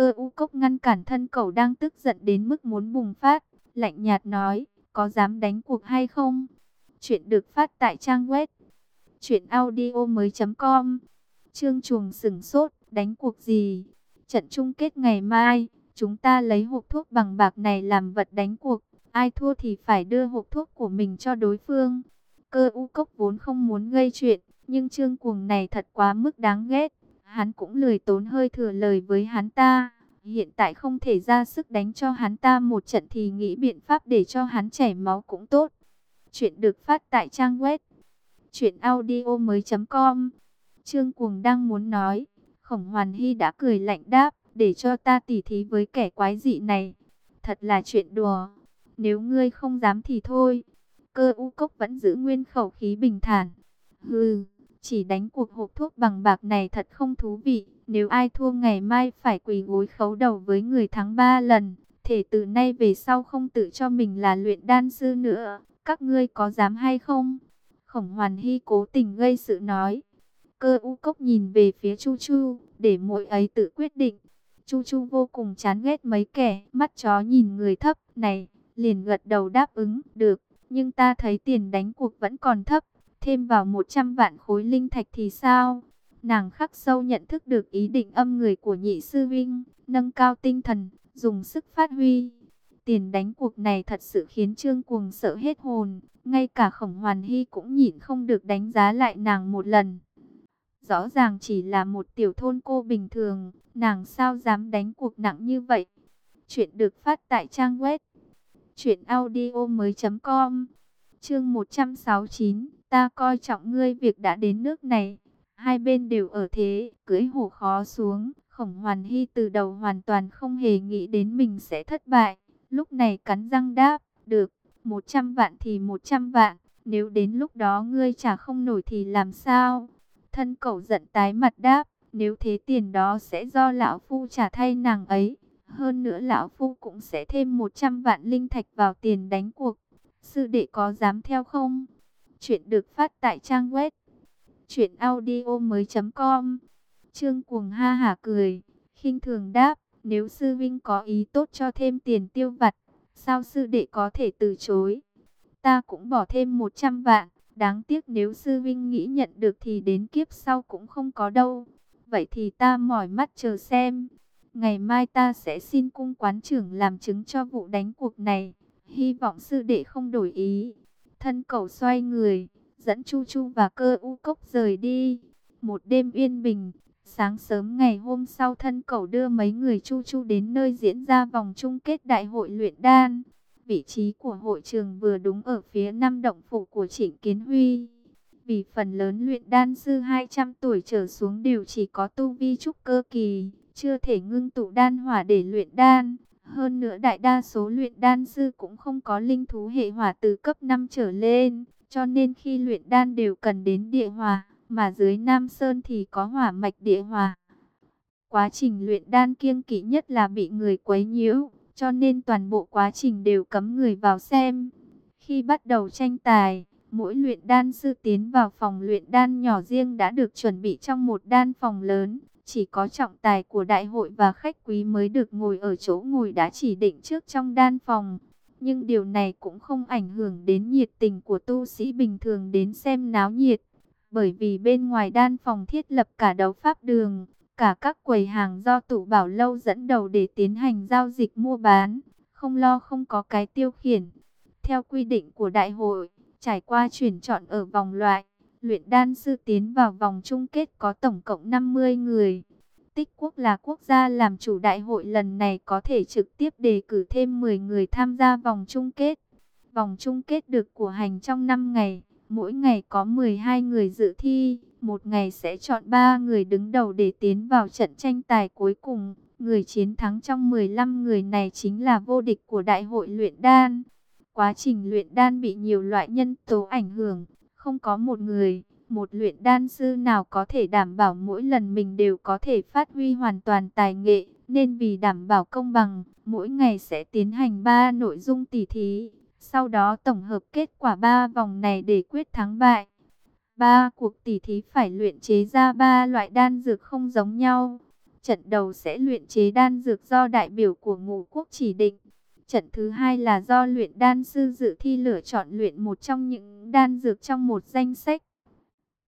Cơ u cốc ngăn cản thân cậu đang tức giận đến mức muốn bùng phát, lạnh nhạt nói, có dám đánh cuộc hay không? Chuyện được phát tại trang web truyệnaudiomoi.com. Trương Chuồng sửng sốt, đánh cuộc gì? Trận chung kết ngày mai, chúng ta lấy hộp thuốc bằng bạc này làm vật đánh cuộc, ai thua thì phải đưa hộp thuốc của mình cho đối phương. Cơ u cốc vốn không muốn gây chuyện, nhưng Trương Cuồng này thật quá mức đáng ghét. Hắn cũng lười tốn hơi thừa lời với hắn ta. Hiện tại không thể ra sức đánh cho hắn ta một trận thì nghĩ biện pháp để cho hắn chảy máu cũng tốt. Chuyện được phát tại trang web truyệnaudiomoi.com. Trương Cuồng đang muốn nói, Khổng Hoàn Hy đã cười lạnh đáp, để cho ta tỉ thí với kẻ quái dị này. Thật là chuyện đùa. Nếu ngươi không dám thì thôi. Cơ u cốc vẫn giữ nguyên khẩu khí bình thản. Hừ, chỉ đánh cuộc hộp thuốc bằng bạc này thật không thú vị. Nếu ai thua ngày mai phải quỳ gối khấu đầu với người thắng ba lần. Thể từ nay về sau không tự cho mình là luyện đan sư nữa. Các ngươi có dám hay không? Khổng Hoàn Hy cố tình gây sự nói. Cơ u cốc nhìn về phía Chu Chu, để mỗi ấy tự quyết định. Chu Chu vô cùng chán ghét mấy kẻ, mắt chó nhìn người thấp này, liền gật đầu đáp ứng, được, nhưng ta thấy tiền đánh cuộc vẫn còn thấp, thêm vào 100 vạn khối linh thạch thì sao? Nàng khắc sâu nhận thức được ý định âm người của nhị sư vinh, nâng cao tinh thần, dùng sức phát huy. Tiền đánh cuộc này thật sự khiến Trương Cuồng sợ hết hồn, ngay cả Khổng Hoàn Hy cũng nhịn không được đánh giá lại nàng một lần. Rõ ràng chỉ là một tiểu thôn cô bình thường, nàng sao dám đánh cuộc nặng như vậy? Chuyện được phát tại trang web truyệnaudiomoi.com. Chương 169, ta coi trọng ngươi việc đã đến nước này, hai bên đều ở thế, cưỡi hổ khó xuống, Khổng Hoàn Hy từ đầu hoàn toàn không hề nghĩ đến mình sẽ thất bại, lúc này cắn răng đáp, được, 100 vạn thì 100 vạn, nếu đến lúc đó ngươi trả không nổi thì làm sao? Thân cậu giận tái mặt đáp, nếu thế tiền đó sẽ do lão phu trả thay nàng ấy. Hơn nữa lão phu cũng sẽ thêm 100 vạn linh thạch vào tiền đánh cuộc. Sư đệ có dám theo không? Chuyện được phát tại trang web truyệnaudiomoi.com. Trương Cuồng ha hả cười, khinh thường đáp, nếu sư vinh có ý tốt cho thêm tiền tiêu vặt, sao sư đệ có thể từ chối? Ta cũng bỏ thêm 100 vạn. Đáng tiếc nếu sư vinh nghĩ nhận được thì đến kiếp sau cũng không có đâu. Vậy thì ta mỏi mắt chờ xem. Ngày mai ta sẽ xin cung quán trưởng làm chứng cho vụ đánh cuộc này. Hy vọng sư đệ không đổi ý. Thân cầu xoay người, dẫn Chu Chu và cơ u cốc rời đi. Một đêm yên bình, sáng sớm ngày hôm sau thân cầu đưa mấy người Chu Chu đến nơi diễn ra vòng chung kết đại hội luyện đan. Vị trí của hội trường vừa đúng ở phía nam động phủ của Trịnh Kiến Huy. Vì phần lớn luyện đan sư 200 tuổi trở xuống đều chỉ có tu vi trúc cơ kỳ, chưa thể ngưng tụ đan hỏa để luyện đan. Hơn nữa đại đa số luyện đan sư cũng không có linh thú hệ hỏa từ cấp 5 trở lên, cho nên khi luyện đan đều cần đến địa hỏa, mà dưới Nam Sơn thì có hỏa mạch địa hỏa. Quá trình luyện đan kiêng kỵ nhất là bị người quấy nhiễu, cho nên toàn bộ quá trình đều cấm người vào xem. Khi bắt đầu tranh tài, mỗi luyện đan sư tiến vào phòng luyện đan nhỏ riêng đã được chuẩn bị trong một đan phòng lớn. Chỉ có trọng tài của đại hội và khách quý mới được ngồi ở chỗ ngồi đã chỉ định trước trong đan phòng. Nhưng điều này cũng không ảnh hưởng đến nhiệt tình của tu sĩ bình thường đến xem náo nhiệt. Bởi vì bên ngoài đan phòng thiết lập cả đấu pháp đường, cả các quầy hàng do tụ bảo lâu dẫn đầu để tiến hành giao dịch mua bán, không lo không có cái tiêu khiển. Theo quy định của đại hội, trải qua chuyển chọn ở vòng loại, luyện đan sư tiến vào vòng chung kết có tổng cộng 50 người. Tích quốc là quốc gia làm chủ đại hội lần này có thể trực tiếp đề cử thêm 10 người tham gia vòng chung kết. Vòng chung kết được của hành trong 5 ngày, mỗi ngày có 12 người dự thi một ngày sẽ chọn 3 người đứng đầu để tiến vào trận tranh tài cuối cùng. Người chiến thắng trong 15 người này chính là vô địch của đại hội luyện đan. Quá trình luyện đan bị nhiều loại nhân tố ảnh hưởng, không có một người, một luyện đan sư nào có thể đảm bảo mỗi lần mình đều có thể phát huy hoàn toàn tài nghệ, nên vì đảm bảo công bằng, mỗi ngày sẽ tiến hành 3 nội dung tỉ thí, sau đó tổng hợp kết quả 3 vòng này để quyết thắng bại. Ba cuộc tỉ thí phải luyện chế ra ba loại đan dược không giống nhau. Trận đầu sẽ luyện chế đan dược do đại biểu của ngũ quốc chỉ định. Trận thứ hai là do luyện đan sư dự thi lựa chọn luyện một trong những đan dược trong một danh sách.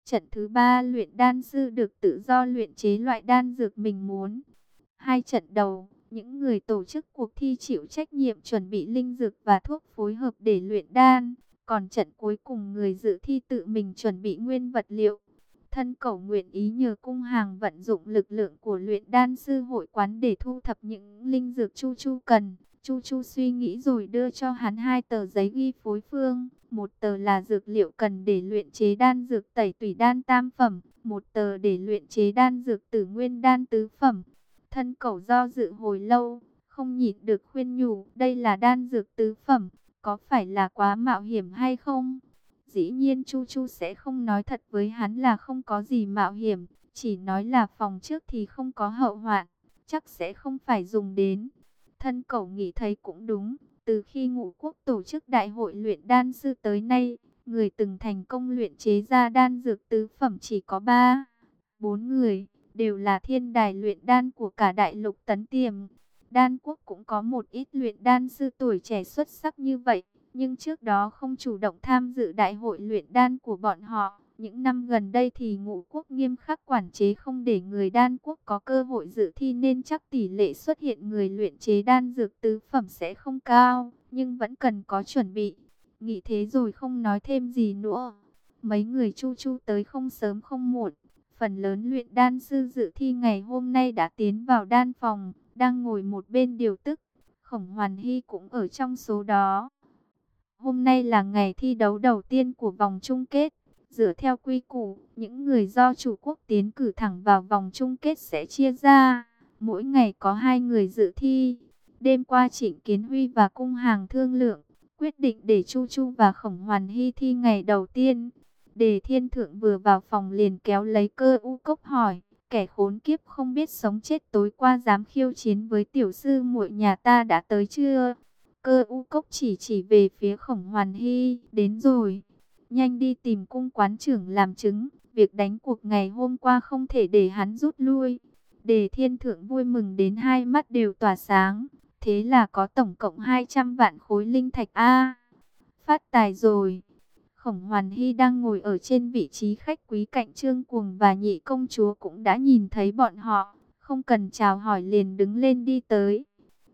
Trận thứ ba luyện đan sư được tự do luyện chế loại đan dược mình muốn. Hai trận đầu, những người tổ chức cuộc thi chịu trách nhiệm chuẩn bị linh dược và thuốc phối hợp để luyện đan. Còn trận cuối cùng người dự thi tự mình chuẩn bị nguyên vật liệu. Thân cầu nguyện ý nhờ cung hàng vận dụng lực lượng của luyện đan sư hội quán để thu thập những linh dược Chu Chu cần. Chu Chu suy nghĩ rồi đưa cho hắn hai tờ giấy ghi phối phương. Một tờ là dược liệu cần để luyện chế đan dược tẩy tủy đan tam phẩm. Một tờ để luyện chế đan dược tử nguyên đan tứ phẩm. Thân cầu do dự hồi lâu, không nhịn được khuyên nhủ. Đây là đan dược tứ phẩm, có phải là quá mạo hiểm hay không? Dĩ nhiên Chu Chu sẽ không nói thật với hắn là không có gì mạo hiểm. Chỉ nói là phòng trước thì không có hậu hoạn, chắc sẽ không phải dùng đến. Thân cậu nghĩ thấy cũng đúng, từ khi ngũ quốc tổ chức đại hội luyện đan sư tới nay, người từng thành công luyện chế ra đan dược tứ phẩm chỉ có 3, 4 người, đều là thiên đài luyện đan của cả đại lục tấn tiềm. Đan quốc cũng có một ít luyện đan sư tuổi trẻ xuất sắc như vậy, nhưng trước đó không chủ động tham dự đại hội luyện đan của bọn họ. Những năm gần đây thì ngũ quốc nghiêm khắc quản chế không để người đan quốc có cơ hội dự thi nên chắc tỷ lệ xuất hiện người luyện chế đan dược tứ phẩm sẽ không cao, nhưng vẫn cần có chuẩn bị. Nghĩ thế rồi không nói thêm gì nữa. Mấy người chu chu tới không sớm không muộn. Phần lớn luyện đan sư dự thi ngày hôm nay đã tiến vào đan phòng, đang ngồi một bên điều tức. Khổng Hoàn Hy cũng ở trong số đó. Hôm nay là ngày thi đấu đầu tiên của vòng chung kết. Dựa theo quy củ, những người do chủ quốc tiến cử thẳng vào vòng chung kết sẽ chia ra. Mỗi ngày có hai người dự thi. Đêm qua Trịnh Kiến Huy và Cung Hàng thương lượng, quyết định để Chu Chu và Khổng Hoàn Hy thi ngày đầu tiên. Đề Thiên Thượng vừa vào phòng liền kéo lấy cơ u cốc hỏi, kẻ khốn kiếp không biết sống chết tối qua dám khiêu chiến với tiểu sư muội nhà ta đã tới chưa? Cơ u cốc chỉ chỉ về phía Khổng Hoàn Hy, đến rồi nhanh đi tìm cung quán trưởng làm chứng, việc đánh cuộc ngày hôm qua không thể để hắn rút lui. Đề thiên thượng vui mừng đến hai mắt đều tỏa sáng, thế là có tổng cộng 200 vạn khối linh thạch A. phát tài rồi. Khổng Hoàn Hy đang ngồi ở trên vị trí khách quý cạnh Trương Cuồng và nhị công chúa cũng đã nhìn thấy bọn họ, không cần chào hỏi liền đứng lên đi tới.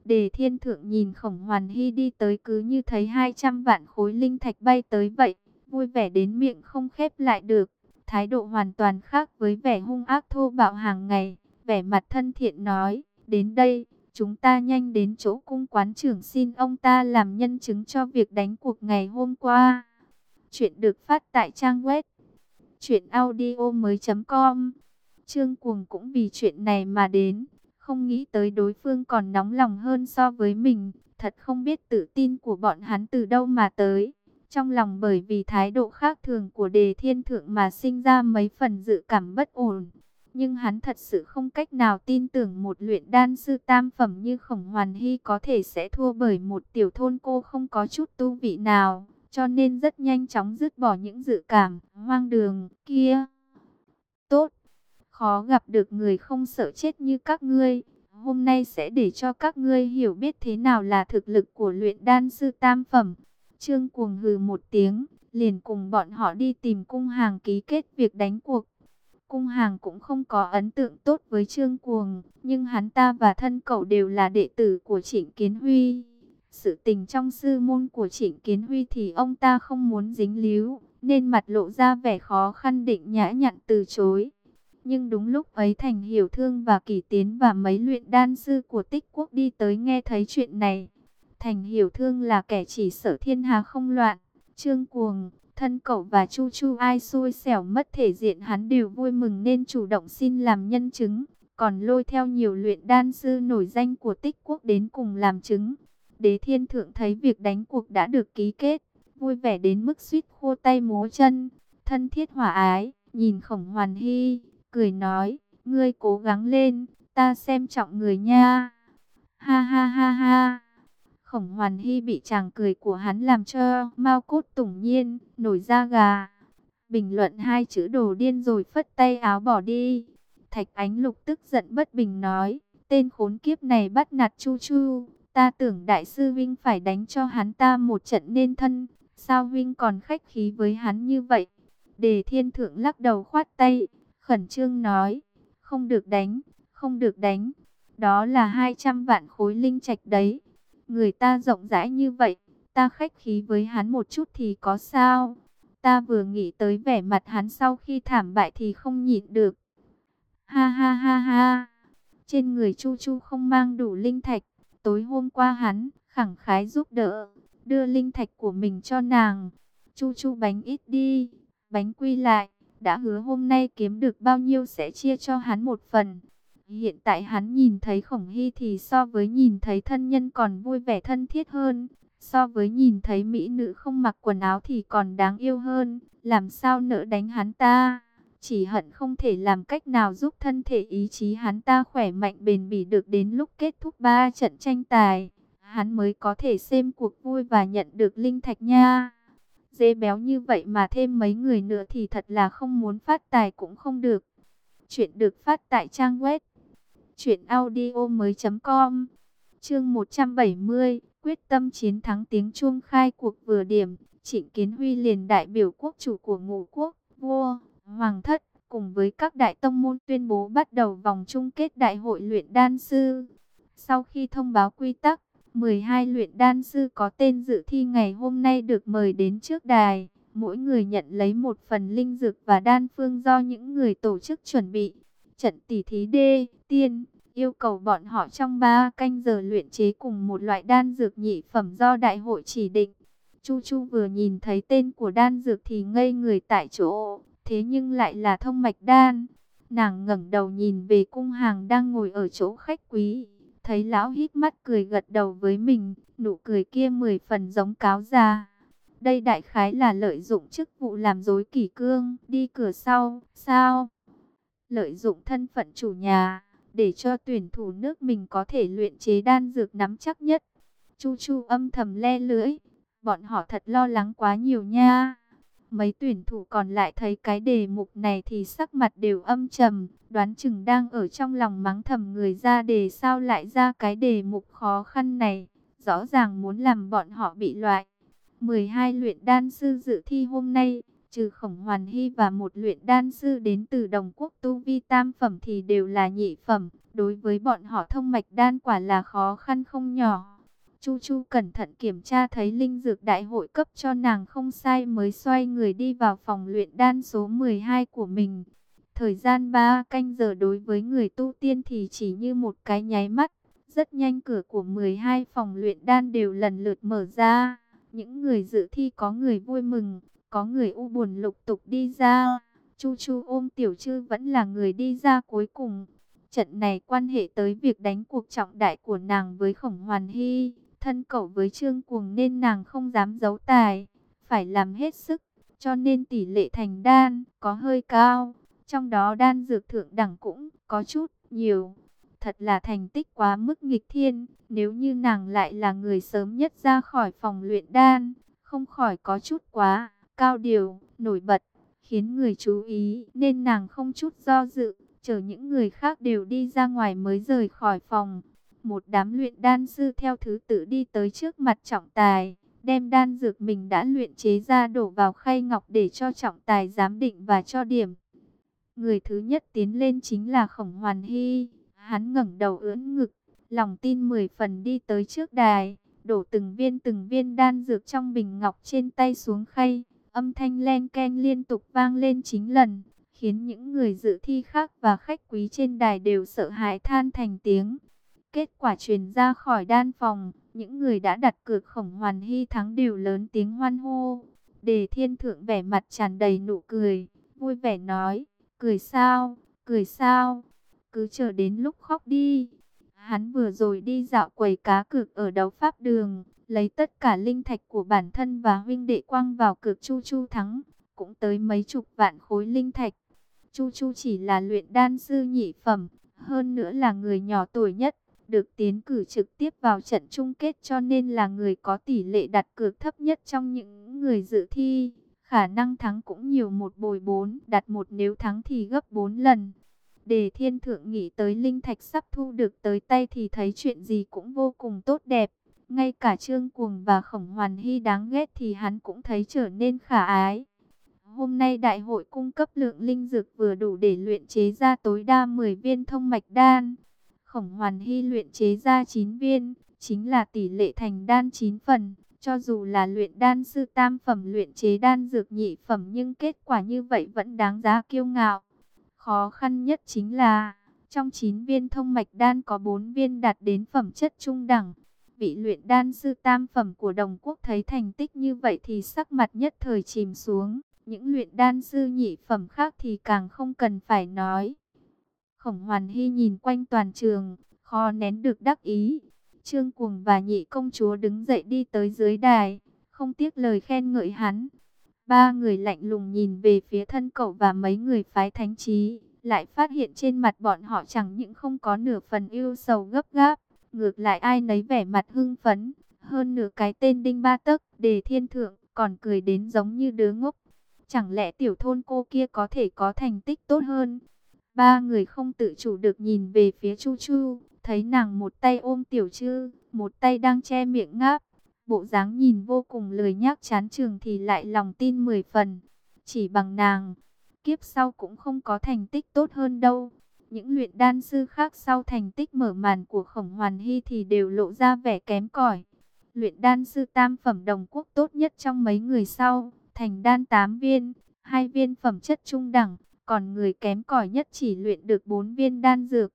Đề thiên thượng nhìn khổng hoàn hy đi tới cứ như thấy 200 vạn khối linh thạch bay tới vậy vui vẻ đến miệng không khép lại được. Thái độ hoàn toàn khác với vẻ hung ác thô bạo hàng ngày, vẻ mặt thân thiện nói, đến đây, chúng ta nhanh đến chỗ cung quán trưởng xin ông ta làm nhân chứng cho việc đánh cuộc ngày hôm qua. Chuyện được phát tại trang web truyệnaudiomoi.com. Trương Cuồng cũng vì chuyện này mà đến, không nghĩ tới đối phương còn nóng lòng hơn so với mình, thật không biết tự tin của bọn hắn từ đâu mà tới. Trong lòng bởi vì thái độ khác thường của đề thiên thượng mà sinh ra mấy phần dự cảm bất ổn. Nhưng hắn thật sự không cách nào tin tưởng một luyện đan sư tam phẩm như khổng hoàn hy có thể sẽ thua bởi một tiểu thôn cô không có chút tu vị nào. Cho nên rất nhanh chóng dứt bỏ những dự cảm hoang đường kia. Tốt, khó gặp được người không sợ chết như các ngươi. Hôm nay sẽ để cho các ngươi hiểu biết thế nào là thực lực của luyện đan sư tam phẩm. Trương cuồng hừ một tiếng, liền cùng bọn họ đi tìm cung hàng ký kết việc đánh cuộc. Cung hàng cũng không có ấn tượng tốt với Trương cuồng, nhưng hắn ta và thân cậu đều là đệ tử của Trịnh Kiến Huy. Sự tình trong sư môn của Trịnh Kiến Huy thì ông ta không muốn dính líu, nên mặt lộ ra vẻ khó khăn định nhã nhặn từ chối. Nhưng đúng lúc ấy Thành Hiểu Thương và Kỳ Tiến và mấy luyện đan sư của tích quốc đi tới nghe thấy chuyện này. Thành hiểu thương là kẻ chỉ sở thiên hà không loạn. Trương cuồng, thân cậu và Chu Chu ai xui xẻo mất thể diện hắn đều vui mừng nên chủ động xin làm nhân chứng. Còn lôi theo nhiều luyện đan sư nổi danh của tích quốc đến cùng làm chứng. Đế thiên thượng thấy việc đánh cuộc đã được ký kết. Vui vẻ đến mức suýt khô tay múa chân. Thân thiết hỏa ái, nhìn khổng hoàn hy, cười nói, ngươi cố gắng lên, ta xem trọng người nha. Ha ha ha ha. Khổng Hoàn Hy bị chàng cười của hắn làm cho mau cốt tủng nhiên, nổi da gà. Bình luận hai chữ đồ điên rồi phất tay áo bỏ đi. Thạch Ánh Lục tức giận bất bình nói, tên khốn kiếp này bắt nạt Chu Chu, ta tưởng đại sư Vinh phải đánh cho hắn ta một trận nên thân, sao Vinh còn khách khí với hắn như vậy? Đề thiên thượng lắc đầu khoát tay, khẩn trương nói, không được đánh, không được đánh, đó là 200 vạn khối linh trạch đấy, người ta rộng rãi như vậy, ta khách khí với hắn một chút thì có sao? Ta vừa nghĩ tới vẻ mặt hắn sau khi thảm bại thì không nhịn được. Ha ha ha ha. Trên người Chu Chu không mang đủ linh thạch. Tối hôm qua hắn khẳng khái giúp đỡ. Đưa linh thạch của mình cho nàng. Chu Chu bánh ít đi. Bánh quy lại. Đã hứa hôm nay kiếm được bao nhiêu sẽ chia cho hắn một phần. Hiện tại hắn nhìn thấy khổng hy thì so với nhìn thấy thân nhân còn vui vẻ thân thiết hơn. So với nhìn thấy mỹ nữ không mặc quần áo thì còn đáng yêu hơn, làm sao nỡ đánh hắn ta. Chỉ hận không thể làm cách nào giúp thân thể ý chí hắn ta khỏe mạnh bền bỉ được đến lúc kết thúc ba trận tranh tài. Hắn mới có thể xem cuộc vui và nhận được linh thạch nha. Dê béo như vậy mà thêm mấy người nữa thì thật là không muốn phát tài cũng không được. Chuyện được phát tại trang web. Chuyện audio mới.com Chương 170 quyết tâm chiến thắng tiếng chuông khai cuộc vừa điểm, Trịnh Kiến Huy liền đại biểu quốc chủ của ngũ quốc, vua, hoàng thất, cùng với các đại tông môn tuyên bố bắt đầu vòng chung kết đại hội luyện đan sư. Sau khi thông báo quy tắc, 12 luyện đan sư có tên dự thi ngày hôm nay được mời đến trước đài. Mỗi người nhận lấy một phần linh dược và đan phương do những người tổ chức chuẩn bị. Trận tỷ thí đê tiên, yêu cầu bọn họ trong 3 canh giờ luyện chế cùng một loại đan dược nhị phẩm do đại hội chỉ định. Chu Chu vừa nhìn thấy tên của đan dược thì ngây người tại chỗ, thế nhưng lại là thông mạch đan. Nàng ngẩng đầu nhìn về cung hàng đang ngồi ở chỗ khách quý, thấy lão hít mắt cười gật đầu với mình, nụ cười kia mười phần giống cáo già. Đây đại khái là lợi dụng chức vụ làm dối kỷ cương, đi cửa sau, sao? Lợi dụng thân phận chủ nhà để cho tuyển thủ nước mình có thể luyện chế đan dược nắm chắc nhất. Chu Chu âm thầm le lưỡi, bọn họ thật lo lắng quá nhiều nha. Mấy tuyển thủ còn lại thấy cái đề mục này thì sắc mặt đều âm trầm, đoán chừng đang ở trong lòng mắng thầm người ra đề sao lại ra cái đề mục khó khăn này, rõ ràng muốn làm bọn họ bị loại. 12 luyện đan sư dự thi hôm nay, trừ khổng hoàn hy và một luyện đan sư đến từ đồng quốc tu vi tam phẩm thì đều là nhị phẩm. Đối với bọn họ thông mạch đan quả là khó khăn không nhỏ. Chu Chu cẩn thận kiểm tra thấy linh dược đại hội cấp cho nàng không sai mới xoay người đi vào phòng luyện đan số 12 của mình. Thời gian 3 canh giờ đối với người tu tiên thì chỉ như một cái nháy mắt. Rất nhanh cửa của 12 phòng luyện đan đều lần lượt mở ra. Những người dự thi có người vui mừng, có người u buồn lục tục đi ra. Chu Chu ôm Tiểu Trư vẫn là người đi ra cuối cùng. Trận này quan hệ tới việc đánh cuộc trọng đại của nàng với Khổng Hoàn Hy, thân cậu với Trương Cuồng nên nàng không dám giấu tài, phải làm hết sức, cho nên tỷ lệ thành đan có hơi cao, trong đó đan dược thượng đẳng cũng có chút nhiều. Thật là thành tích quá mức nghịch thiên, nếu như nàng lại là người sớm nhất ra khỏi phòng luyện đan, không khỏi có chút quá cao điều, nổi bật, khiến người chú ý, nên nàng không chút do dự, chờ những người khác đều đi ra ngoài mới rời khỏi phòng. Một đám luyện đan sư theo thứ tự đi tới trước mặt trọng tài, đem đan dược mình đã luyện chế ra đổ vào khay ngọc để cho trọng tài giám định và cho điểm. Người thứ nhất tiến lên chính là Khổng Hoàn Hy, hắn ngẩng đầu ưỡn ngực, lòng tin mười phần đi tới trước đài, đổ từng viên từng viên đan dược trong bình ngọc trên tay xuống khay, Âm thanh len ken liên tục vang lên chính lần, khiến những người dự thi khác và khách quý trên đài đều sợ hãi than thành tiếng. Kết quả truyền ra khỏi đan phòng, những người đã đặt cược khổng hoàn hy thắng đều lớn tiếng hoan hô. Đề thiên thượng vẻ mặt tràn đầy nụ cười, vui vẻ nói, cười sao, cười sao, cứ chờ đến lúc khóc đi. Hắn vừa rồi đi dạo quầy cá cược ở đấu pháp đường, lấy tất cả linh thạch của bản thân và huynh đệ quang vào cược Chu Chu thắng, cũng tới mấy chục vạn khối linh thạch. Chu Chu chỉ là luyện đan sư nhị phẩm, hơn nữa là người nhỏ tuổi nhất, được tiến cử trực tiếp vào trận chung kết cho nên là người có tỷ lệ đặt cược thấp nhất trong những người dự thi. Khả năng thắng cũng nhiều một bồi bốn, đặt một nếu thắng thì gấp bốn lần. Đề thiên thượng nghĩ tới linh thạch sắp thu được tới tay thì thấy chuyện gì cũng vô cùng tốt đẹp. Ngay cả trương cuồng và khổng hoàn hy đáng ghét thì hắn cũng thấy trở nên khả ái. Hôm nay đại hội cung cấp lượng linh dược vừa đủ để luyện chế ra tối đa 10 viên thông mạch đan. Khổng hoàn hy luyện chế ra 9 viên, chính là tỷ lệ thành đan 9 phần. Cho dù là luyện đan sư tam phẩm luyện chế đan dược nhị phẩm nhưng kết quả như vậy vẫn đáng giá kiêu ngạo. Khó khăn nhất chính là, trong 9 viên thông mạch đan có 4 viên đạt đến phẩm chất trung đẳng. Vị luyện đan sư tam phẩm của đồng quốc thấy thành tích như vậy thì sắc mặt nhất thời chìm xuống. Những luyện đan sư nhị phẩm khác thì càng không cần phải nói. Khổng Hoàn Hy nhìn quanh toàn trường, khó nén được đắc ý. Trương Cuồng và nhị công chúa đứng dậy đi tới dưới đài, không tiếc lời khen ngợi hắn. Ba người lạnh lùng nhìn về phía thân cậu và mấy người phái thánh trí, lại phát hiện trên mặt bọn họ chẳng những không có nửa phần yêu sầu gấp gáp, ngược lại ai nấy vẻ mặt hưng phấn, hơn nửa cái tên đinh ba tấc, đề thiên thượng, còn cười đến giống như đứa ngốc. Chẳng lẽ tiểu thôn cô kia có thể có thành tích tốt hơn? Ba người không tự chủ được nhìn về phía Chu Chu, thấy nàng một tay ôm tiểu trư, một tay đang che miệng ngáp. Bộ dáng nhìn vô cùng lười nhác chán trường thì lại lòng tin mười phần. Chỉ bằng nàng, kiếp sau cũng không có thành tích tốt hơn đâu. Những luyện đan sư khác sau thành tích mở màn của khổng hoàn hy thì đều lộ ra vẻ kém cỏi. Luyện đan sư tam phẩm đồng quốc tốt nhất trong mấy người sau, thành đan 8 viên, hai viên phẩm chất trung đẳng, còn người kém cỏi nhất chỉ luyện được 4 viên đan dược.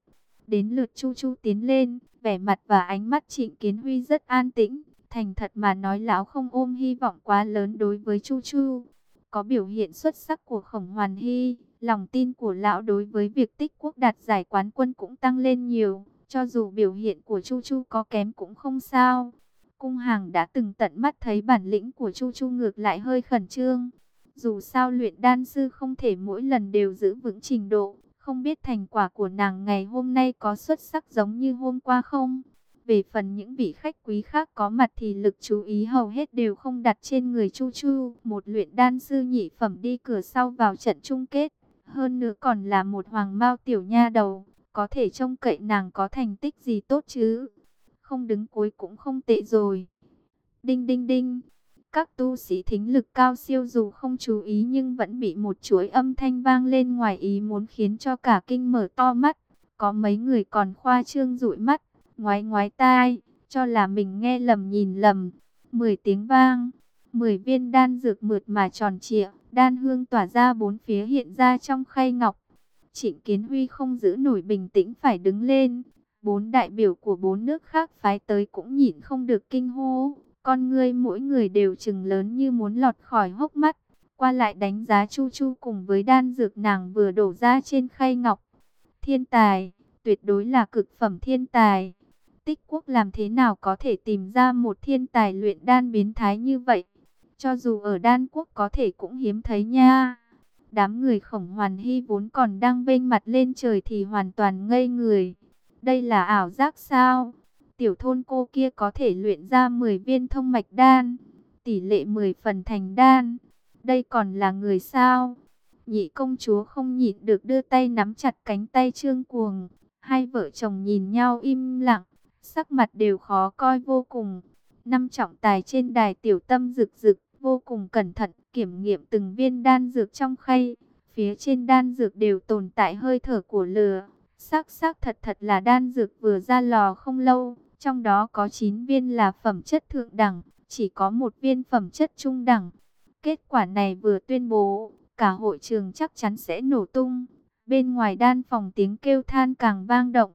Đến lượt Chu Chu tiến lên, vẻ mặt và ánh mắt Trịnh Kiến Huy rất an tĩnh, thành thật mà nói lão không ôm hy vọng quá lớn đối với Chu Chu. Có biểu hiện xuất sắc của Khổng Hoàn Hy, lòng tin của lão đối với việc tích quốc đạt giải quán quân cũng tăng lên nhiều, cho dù biểu hiện của Chu Chu có kém cũng không sao. Cung hàng đã từng tận mắt thấy bản lĩnh của Chu Chu ngược lại hơi khẩn trương. Dù sao luyện đan sư không thể mỗi lần đều giữ vững trình độ, không biết thành quả của nàng ngày hôm nay có xuất sắc giống như hôm qua không. Về phần những vị khách quý khác có mặt thì lực chú ý hầu hết đều không đặt trên người Chu Chu. Một luyện đan sư nhị phẩm đi cửa sau vào trận chung kết. Hơn nữa còn là một hoàng mao tiểu nha đầu. Có thể trông cậy nàng có thành tích gì tốt chứ không đứng cuối cũng không tệ rồi. Đinh đinh đinh, các tu sĩ thính lực cao siêu dù không chú ý nhưng vẫn bị một chuỗi âm thanh vang lên ngoài ý muốn khiến cho cả kinh mở to mắt. Có mấy người còn khoa trương dụi mắt, ngoái ngoái tai, cho là mình nghe lầm nhìn lầm. Mười tiếng vang, mười viên đan dược mượt mà tròn trịa, đan hương tỏa ra bốn phía hiện ra trong khay ngọc. Trịnh Kiến Huy không giữ nổi bình tĩnh phải đứng lên, Bốn đại biểu của bốn nước khác phái tới cũng nhìn không được kinh hô. Con ngươi mỗi người đều chừng lớn như muốn lọt khỏi hốc mắt. Qua lại đánh giá Chu Chu cùng với đan dược nàng vừa đổ ra trên khay ngọc. Thiên tài, tuyệt đối là cực phẩm thiên tài. Tích quốc làm thế nào có thể tìm ra một thiên tài luyện đan biến thái như vậy? Cho dù ở đan quốc có thể cũng hiếm thấy nha. Đám người khổng hoàn hy vốn còn đang vênh mặt lên trời thì hoàn toàn ngây người. Đây là ảo giác sao? Tiểu thôn cô kia có thể luyện ra 10 viên thông mạch đan, tỷ lệ 10 phần thành đan. Đây còn là người sao? Nhị công chúa không nhịn được đưa tay nắm chặt cánh tay trương cuồng. Hai vợ chồng nhìn nhau im lặng, sắc mặt đều khó coi vô cùng. Năm trọng tài trên đài tiểu tâm rực rực, vô cùng cẩn thận, kiểm nghiệm từng viên đan dược trong khay. Phía trên đan dược đều tồn tại hơi thở của lửa. sắc sắc thật thật là đan dược vừa ra lò không lâu, trong đó có 9 viên là phẩm chất thượng đẳng, chỉ có một viên phẩm chất trung đẳng. Kết quả này vừa tuyên bố, cả hội trường chắc chắn sẽ nổ tung. Bên ngoài đan phòng tiếng kêu than càng vang động.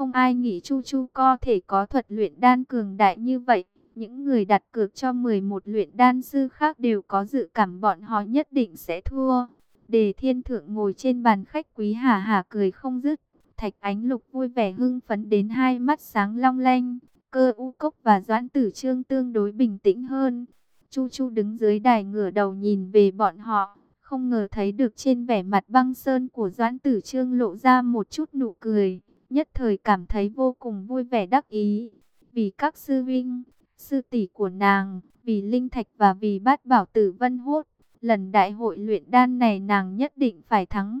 Không ai nghĩ Chu Chu có thể có thuật luyện đan cường đại như vậy. Những người đặt cược cho 11 luyện đan sư khác đều có dự cảm bọn họ nhất định sẽ thua. Đề thiên thượng ngồi trên bàn khách quý hà hà cười không dứt. Thạch ánh lục vui vẻ hưng phấn đến hai mắt sáng long lanh. Cơ u cốc và doãn tử trương tương đối bình tĩnh hơn. Chu chu đứng dưới đài ngửa đầu nhìn về bọn họ. Không ngờ thấy được trên vẻ mặt băng sơn của doãn tử trương lộ ra một chút nụ cười. Nhất thời cảm thấy vô cùng vui vẻ đắc ý. Vì các sư vinh, sư tỷ của nàng, vì linh thạch và vì bát bảo tử vân hốt Lần đại hội luyện đan này nàng nhất định phải thắng.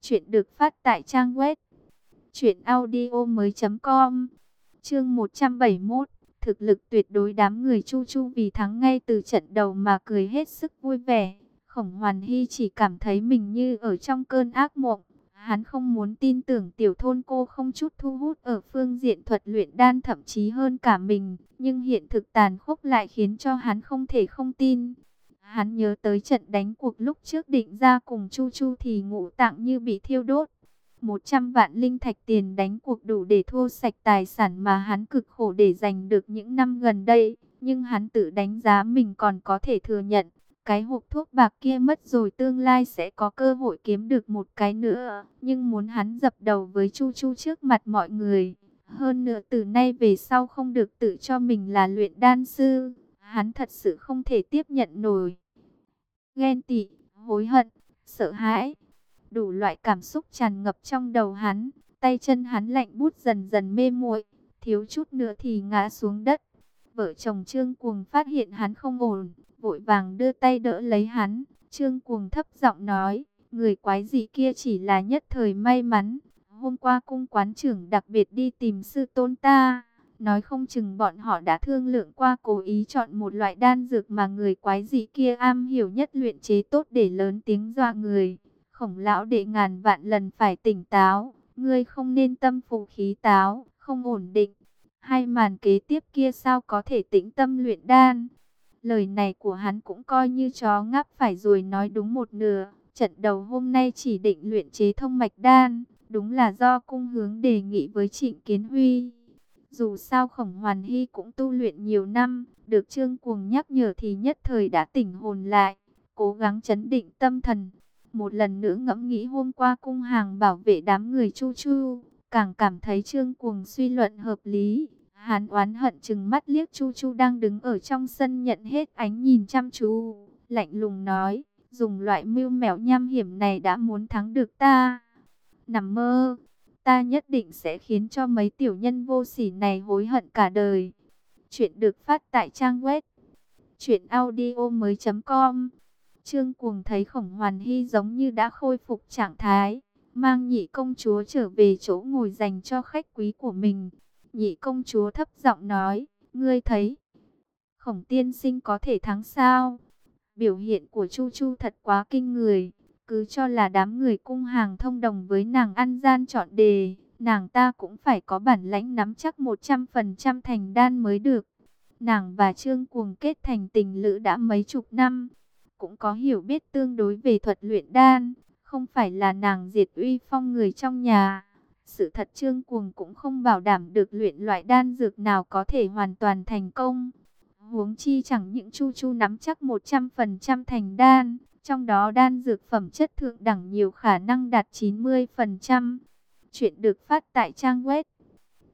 Chuyện được phát tại trang web truyệnaudiomoi.com. Chương 171, thực lực tuyệt đối đám người Chu Chu vì thắng ngay từ trận đầu mà cười hết sức vui vẻ. Khổng Hoàn Hy chỉ cảm thấy mình như ở trong cơn ác mộng. Hắn không muốn tin tưởng tiểu thôn cô không chút thu hút ở phương diện thuật luyện đan thậm chí hơn cả mình. Nhưng hiện thực tàn khốc lại khiến cho hắn không thể không tin. Hắn nhớ tới trận đánh cuộc lúc trước định ra cùng Chu Chu thì ngũ tạng như bị thiêu đốt. 100 vạn linh thạch tiền đánh cuộc đủ để thua sạch tài sản mà hắn cực khổ để giành được những năm gần đây. Nhưng hắn tự đánh giá mình còn có thể thừa nhận. Cái hộp thuốc bạc kia mất rồi tương lai sẽ có cơ hội kiếm được một cái nữa. Nhưng muốn hắn dập đầu với Chu Chu trước mặt mọi người. Hơn nữa từ nay về sau không được tự cho mình là luyện đan sư. Hắn thật sự không thể tiếp nhận nổi. Ghen tị, hối hận, sợ hãi. Đủ loại cảm xúc tràn ngập trong đầu hắn. Tay chân hắn lạnh bút dần dần mê muội Thiếu chút nữa thì ngã xuống đất. Vợ chồng Trương Cuồng phát hiện hắn không ổn. Vội vàng đưa tay đỡ lấy hắn. Trương Cuồng thấp giọng nói. Người quái gì kia chỉ là nhất thời may mắn. Hôm qua cung quán trưởng đặc biệt đi tìm sư tôn ta Nói không chừng bọn họ đã thương lượng qua cố ý chọn một loại đan dược mà người quái dị kia am hiểu nhất luyện chế tốt để lớn tiếng dọa người. Khổng lão đệ ngàn vạn lần phải tỉnh táo, ngươi không nên tâm phụ khí táo, không ổn định. Hai màn kế tiếp kia sao có thể tĩnh tâm luyện đan. Lời này của hắn cũng coi như chó ngáp phải rồi nói đúng một nửa. Trận đầu hôm nay chỉ định luyện chế thông mạch đan, đúng là do cung hướng đề nghị với Trịnh Kiến Huy. Dù sao khổng hoàn hy cũng tu luyện nhiều năm, được trương cuồng nhắc nhở thì nhất thời đã tỉnh hồn lại, cố gắng chấn định tâm thần. Một lần nữa ngẫm nghĩ hôm qua cung hàng bảo vệ đám người chu chu, càng cảm thấy trương cuồng suy luận hợp lý hắn oán hận chừng mắt liếc chu chu đang đứng ở trong sân nhận hết ánh nhìn chăm chú, lạnh lùng nói, dùng loại mưu mèo nham hiểm này đã muốn thắng được ta. Nằm mơ! Ta nhất định sẽ khiến cho mấy tiểu nhân vô sỉ này hối hận cả đời. Chuyện được phát tại trang web truyệnaudiomoi.com. Trương Cuồng thấy Khổng Hoàn Hy giống như đã khôi phục trạng thái, mang nhị công chúa trở về chỗ ngồi dành cho khách quý của mình. Nhị công chúa thấp giọng nói, ngươi thấy Khổng tiên sinh có thể thắng sao? Biểu hiện của Chu Chu thật quá kinh người. Cứ cho là đám người cung hàng thông đồng với nàng ăn gian chọn đề, nàng ta cũng phải có bản lãnh nắm chắc 100% thành đan mới được. Nàng và Trương Cuồng kết thành tình lữ đã mấy chục năm, cũng có hiểu biết tương đối về thuật luyện đan, không phải là nàng diệt uy phong người trong nhà. Sự thật Trương Cuồng cũng không bảo đảm được luyện loại đan dược nào có thể hoàn toàn thành công. Huống chi chẳng những Chu Chu nắm chắc 100% thành đan, trong đó đan dược phẩm chất thượng đẳng nhiều khả năng đạt 90%. Chuyện được phát tại trang web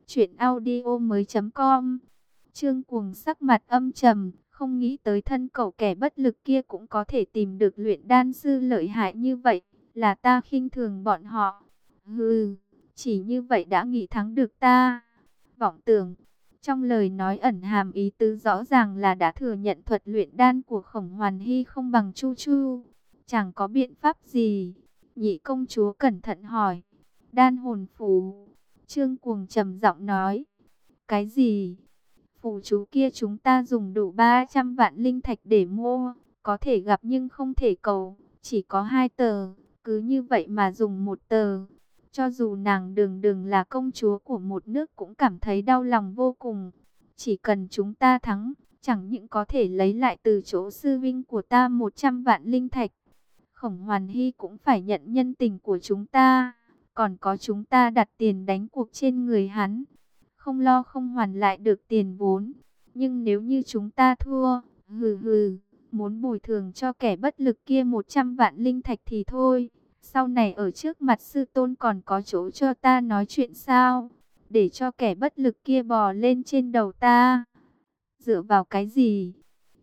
truyệnaudiomoi.com. Trương Cuồng sắc mặt âm trầm, không nghĩ tới thân cậu kẻ bất lực kia cũng có thể tìm được luyện đan sư lợi hại như vậy, là ta khinh thường bọn họ. Hừ, chỉ như vậy đã nghĩ thắng được ta. Vọng tưởng, trong lời nói ẩn hàm ý tứ rõ ràng là đã thừa nhận thuật luyện đan của khổng hoàn hy không bằng chu chu. Chẳng có biện pháp gì. Nhị công chúa cẩn thận hỏi. Đan hồn phù. Trương cuồng trầm giọng nói. Cái gì? Phù chú kia chúng ta dùng đủ 300 vạn linh thạch để mua. Có thể gặp nhưng không thể cầu. Chỉ có hai tờ. Cứ như vậy mà dùng một tờ cho dù nàng đường đường là công chúa của một nước cũng cảm thấy đau lòng vô cùng. Chỉ cần chúng ta thắng, chẳng những có thể lấy lại từ chỗ sư vinh của ta 100 vạn linh thạch. Khổng Hoàn Hy cũng phải nhận nhân tình của chúng ta. Còn có chúng ta đặt tiền đánh cuộc trên người hắn. Không lo không hoàn lại được tiền vốn. Nhưng nếu như chúng ta thua, hừ hừ, muốn bồi thường cho kẻ bất lực kia 100 vạn linh thạch thì thôi sau này ở trước mặt sư tôn còn có chỗ cho ta nói chuyện sao? Để cho kẻ bất lực kia bò lên trên đầu ta. Dựa vào cái gì?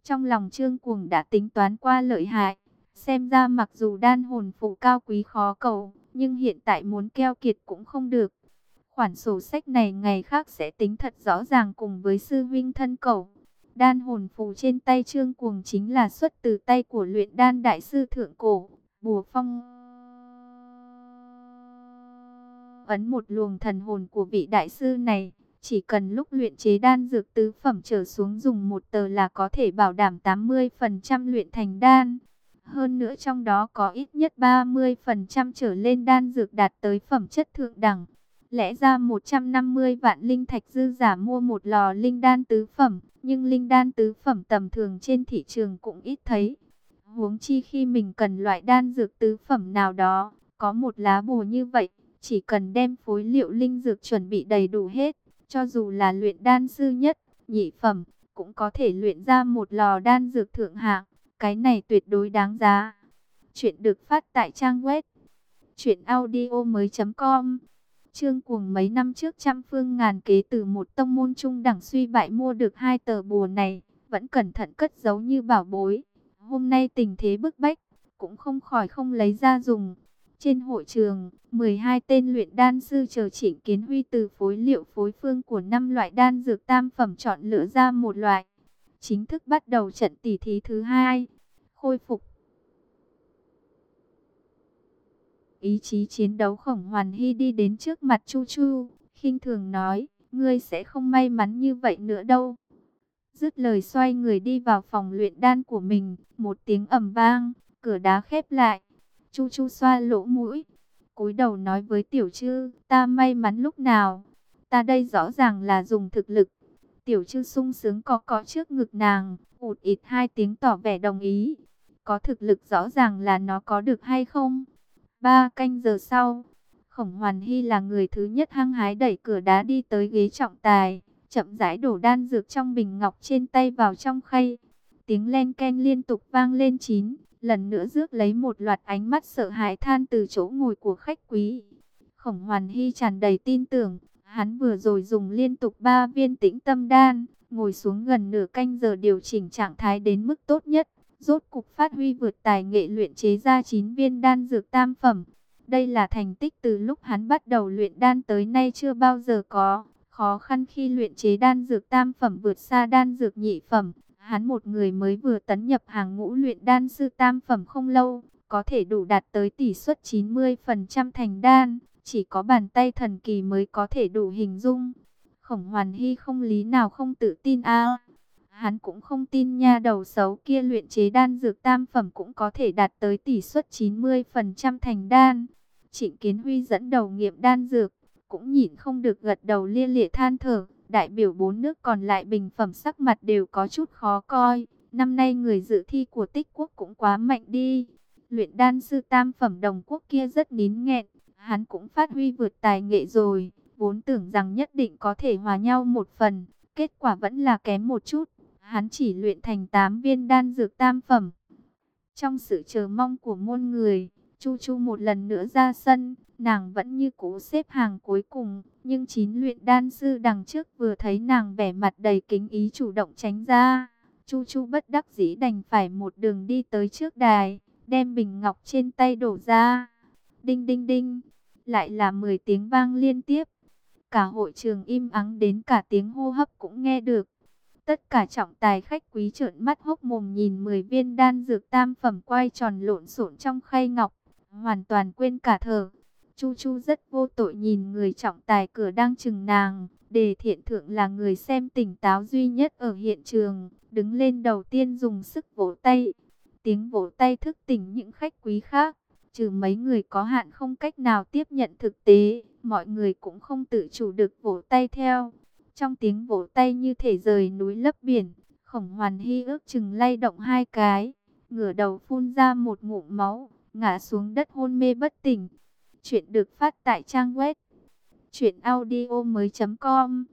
Trong lòng trương cuồng đã tính toán qua lợi hại. Xem ra mặc dù đan hồn phụ cao quý khó cầu, nhưng hiện tại muốn keo kiệt cũng không được. Khoản sổ sách này ngày khác sẽ tính thật rõ ràng cùng với sư vinh thân cầu. Đan hồn phù trên tay trương cuồng chính là xuất từ tay của luyện đan đại sư thượng cổ, bùa phong. Ấn một luồng thần hồn của vị đại sư này. Chỉ cần lúc luyện chế đan dược tứ phẩm trở xuống dùng một tờ là có thể bảo đảm 80% luyện thành đan. Hơn nữa trong đó có ít nhất 30% trở lên đan dược đạt tới phẩm chất thượng đẳng. Lẽ ra 150 vạn linh thạch dư giả mua một lò linh đan tứ phẩm, nhưng linh đan tứ phẩm tầm thường trên thị trường cũng ít thấy. Huống chi khi mình cần loại đan dược tứ phẩm nào đó, có một lá bùa như vậy, chỉ cần đem phối liệu linh dược chuẩn bị đầy đủ hết, cho dù là luyện đan sư nhất, nhị phẩm, cũng có thể luyện ra một lò đan dược thượng hạng. Cái này tuyệt đối đáng giá. Chuyện được phát tại trang web truyệnaudiomoi.com. Trương Cuồng mấy năm trước trăm phương ngàn kế từ một tông môn trung đẳng suy bại mua được hai tờ bùa này, vẫn cẩn thận cất giấu như bảo bối. Hôm nay tình thế bức bách, cũng không khỏi không lấy ra dùng. Trên hội trường, 12 tên luyện đan sư chờ Trịnh Kiến Huy từ phối liệu phối phương của năm loại đan dược tam phẩm chọn lựa ra một loại chính thức bắt đầu trận tỷ thí thứ hai, khôi phục. Ý chí chiến đấu khổng hoàn hy đi đến trước mặt Chu Chu, khinh thường nói, ngươi sẽ không may mắn như vậy nữa đâu. Dứt lời xoay người đi vào phòng luyện đan của mình, một tiếng ầm vang, cửa đá khép lại. Chu Chu xoa lỗ mũi, cúi đầu nói với Tiểu Trư, ta may mắn lúc nào? Ta đây rõ ràng là dùng thực lực Tiểu Trư sung sướng có có trước ngực nàng, ụt ịt hai tiếng tỏ vẻ đồng ý. Có thực lực rõ ràng là nó có được hay không? Ba canh giờ sau, Khổng Hoàn Hy là người thứ nhất hăng hái đẩy cửa đá đi tới ghế trọng tài, chậm rãi đổ đan dược trong bình ngọc trên tay vào trong khay. Tiếng len ken liên tục vang lên chín, lần nữa rước lấy một loạt ánh mắt sợ hãi than từ chỗ ngồi của khách quý. Khổng Hoàn Hy tràn đầy tin tưởng, Hắn vừa rồi dùng liên tục 3 viên tĩnh tâm đan, ngồi xuống gần nửa canh giờ điều chỉnh trạng thái đến mức tốt nhất. Rốt cục phát huy vượt tài nghệ luyện chế ra 9 viên đan dược tam phẩm. Đây là thành tích từ lúc hắn bắt đầu luyện đan tới nay chưa bao giờ có. Khó khăn khi luyện chế đan dược tam phẩm vượt xa đan dược nhị phẩm. Hắn một người mới vừa tấn nhập hàng ngũ luyện đan sư tam phẩm không lâu, có thể đủ đạt tới tỷ suất 90% thành đan. Chỉ có bàn tay thần kỳ mới có thể đủ hình dung. Khổng hoàn hy không lý nào không tự tin a Hắn cũng không tin nha đầu xấu kia luyện chế đan dược tam phẩm cũng có thể đạt tới tỷ suất 90% thành đan. Trịnh Kiến Huy dẫn đầu nghiệm đan dược, cũng nhìn không được gật đầu lia lịa than thở. Đại biểu bốn nước còn lại bình phẩm sắc mặt đều có chút khó coi. Năm nay người dự thi của tích quốc cũng quá mạnh đi. Luyện đan sư tam phẩm đồng quốc kia rất nín nghẹn, hắn cũng phát huy vượt tài nghệ rồi, vốn tưởng rằng nhất định có thể hòa nhau một phần, kết quả vẫn là kém một chút, hắn chỉ luyện thành 8 viên đan dược tam phẩm. Trong sự chờ mong của môn người, Chu Chu một lần nữa ra sân, nàng vẫn như cũ xếp hàng cuối cùng, nhưng chín luyện đan sư đằng trước vừa thấy nàng vẻ mặt đầy kính ý chủ động tránh ra. Chu Chu bất đắc dĩ đành phải một đường đi tới trước đài, đem bình ngọc trên tay đổ ra. Đinh đinh đinh, lại là 10 tiếng vang liên tiếp. Cả hội trường im ắng đến cả tiếng hô hấp cũng nghe được. Tất cả trọng tài khách quý trợn mắt hốc mồm nhìn 10 viên đan dược tam phẩm quay tròn lộn xộn trong khay ngọc, hoàn toàn quên cả thở. Chu Chu rất vô tội nhìn người trọng tài cửa đang chừng nàng, đề thiện thượng là người xem tỉnh táo duy nhất ở hiện trường, đứng lên đầu tiên dùng sức vỗ tay. Tiếng vỗ tay thức tỉnh những khách quý khác trừ mấy người có hạn không cách nào tiếp nhận thực tế, mọi người cũng không tự chủ được vỗ tay theo. Trong tiếng vỗ tay như thể rời núi lấp biển, khổng hoàn hy ước chừng lay động hai cái, ngửa đầu phun ra một ngụm máu, ngã xuống đất hôn mê bất tỉnh. Chuyện được phát tại trang web chuyện audio mới.com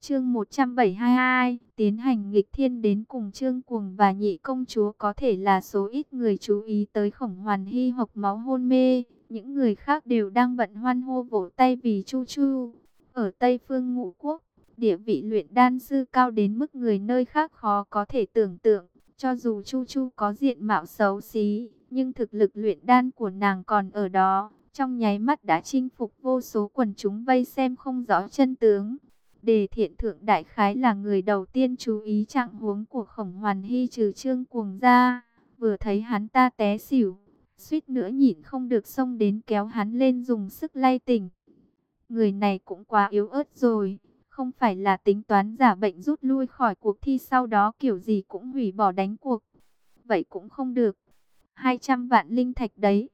Chương 172, tiến hành nghịch thiên đến cùng chương Cuồng và Nhị công chúa có thể là số ít người chú ý tới Khổng Hoàn Hy hoặc máu hôn mê, những người khác đều đang bận hoan hô vỗ tay vì Chu Chu. Ở Tây Phương Ngũ Quốc, địa vị luyện đan sư cao đến mức người nơi khác khó có thể tưởng tượng, cho dù Chu Chu có diện mạo xấu xí, nhưng thực lực luyện đan của nàng còn ở đó, trong nháy mắt đã chinh phục vô số quần chúng vây xem không rõ chân tướng. Đề thiện thượng đại khái là người đầu tiên chú ý trạng huống của khổng hoàn hy trừ trương cuồng ra. Vừa thấy hắn ta té xỉu, suýt nữa nhịn không được xông đến kéo hắn lên dùng sức lay tỉnh. Người này cũng quá yếu ớt rồi, không phải là tính toán giả bệnh rút lui khỏi cuộc thi sau đó kiểu gì cũng hủy bỏ đánh cuộc. Vậy cũng không được. 200 vạn linh thạch đấy.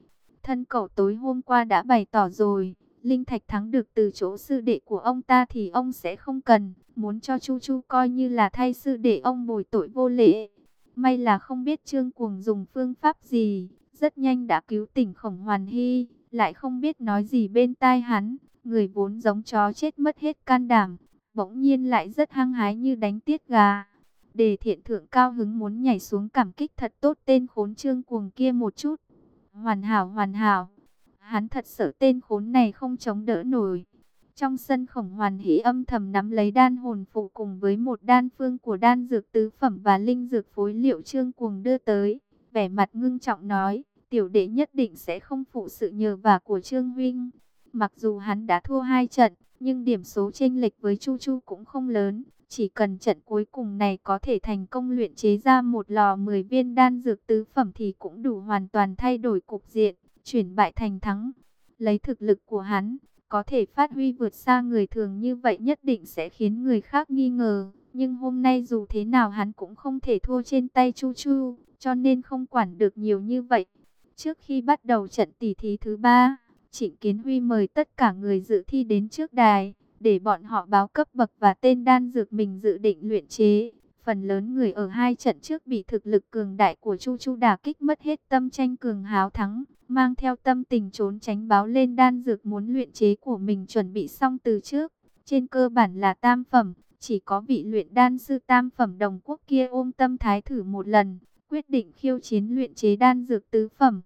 Thân cậu tối hôm qua đã bày tỏ rồi, linh thạch thắng được từ chỗ sư đệ của ông ta thì ông sẽ không cần, muốn cho Chu Chu coi như là thay sư đệ ông bồi tội vô lễ. May là không biết Trương Cuồng dùng phương pháp gì, rất nhanh đã cứu tỉnh Khổng Hoàn Hy, lại không biết nói gì bên tai hắn, người vốn giống chó chết mất hết can đảm, bỗng nhiên lại rất hăng hái như đánh tiết gà. Đề thiện thượng cao hứng muốn nhảy xuống cảm kích thật tốt tên khốn Trương Cuồng kia một chút. Hoàn hảo hoàn hảo, hắn thật sợ tên khốn này không chống đỡ nổi. Trong sân khổng hoàn hỷ âm thầm nắm lấy đan hồn phụ cùng với một đan phương của đan dược tứ phẩm và linh dược phối liệu trương cuồng đưa tới. Vẻ mặt ngưng trọng nói, tiểu đệ nhất định sẽ không phụ sự nhờ vả của trương huynh. Mặc dù hắn đã thua hai trận, nhưng điểm số chênh lệch với Chu Chu cũng không lớn. Chỉ cần trận cuối cùng này có thể thành công luyện chế ra một lò 10 viên đan dược tứ phẩm thì cũng đủ hoàn toàn thay đổi cục diện, chuyển bại thành thắng. Lấy thực lực của hắn, có thể phát huy vượt xa người thường như vậy nhất định sẽ khiến người khác nghi ngờ. Nhưng hôm nay dù thế nào hắn cũng không thể thua trên tay Chu Chu, cho nên không quản được nhiều như vậy. Trước khi bắt đầu trận tỷ thí thứ ba, Trịnh Kiến Huy mời tất cả người dự thi đến trước đài, để bọn họ báo cấp bậc và tên đan dược mình dự định luyện chế. Phần lớn người ở hai trận trước bị thực lực cường đại của Chu Chu đả kích mất hết tâm tranh cường háo thắng, mang theo tâm tình trốn tránh báo lên đan dược muốn luyện chế của mình chuẩn bị xong từ trước. Trên cơ bản là tam phẩm, chỉ có vị luyện đan sư tam phẩm đồng quốc kia ôm tâm thái thử một lần, quyết định khiêu chiến luyện chế đan dược tứ phẩm.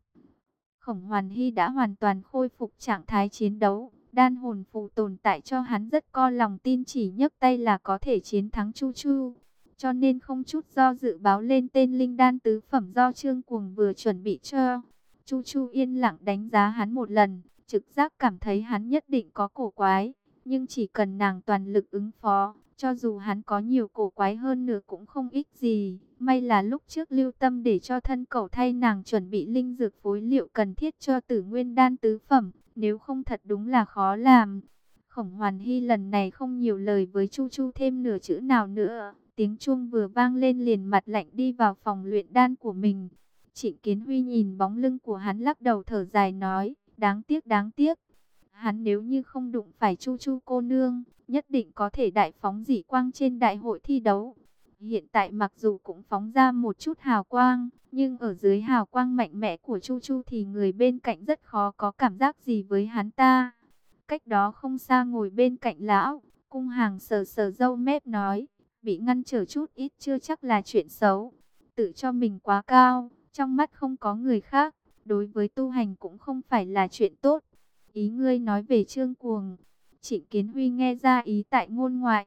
Khổng Hoàn Hy đã hoàn toàn khôi phục trạng thái chiến đấu, đan hồn phù tồn tại cho hắn rất co lòng tin chỉ nhấc tay là có thể chiến thắng Chu Chu cho nên không chút do dự báo lên tên linh đan tứ phẩm do Trương Cuồng vừa chuẩn bị cho. Chu Chu yên lặng đánh giá hắn một lần, trực giác cảm thấy hắn nhất định có cổ quái, nhưng chỉ cần nàng toàn lực ứng phó, cho dù hắn có nhiều cổ quái hơn nữa cũng không ích gì. May là lúc trước lưu tâm để cho thân cầu thay nàng chuẩn bị linh dược phối liệu cần thiết cho tử nguyên đan tứ phẩm, nếu không thật đúng là khó làm. Khổng Hoàn Hy lần này không nhiều lời với Chu Chu thêm nửa chữ nào nữa, Tiếng chuông vừa vang lên liền mặt lạnh đi vào phòng luyện đan của mình. Trịnh Kiến Huy nhìn bóng lưng của hắn lắc đầu thở dài nói, đáng tiếc đáng tiếc. Hắn nếu như không đụng phải Chu Chu cô nương, nhất định có thể đại phóng dị quang trên đại hội thi đấu. Hiện tại mặc dù cũng phóng ra một chút hào quang, nhưng ở dưới hào quang mạnh mẽ của Chu Chu thì người bên cạnh rất khó có cảm giác gì với hắn ta. Cách đó không xa ngồi bên cạnh lão, cung hàng sờ sờ dâu mép nói, bị ngăn trở chút ít chưa chắc là chuyện xấu. Tự cho mình quá cao, trong mắt không có người khác, đối với tu hành cũng không phải là chuyện tốt. Ý ngươi nói về trương cuồng, trịnh Kiến Huy nghe ra ý tại ngôn ngoại.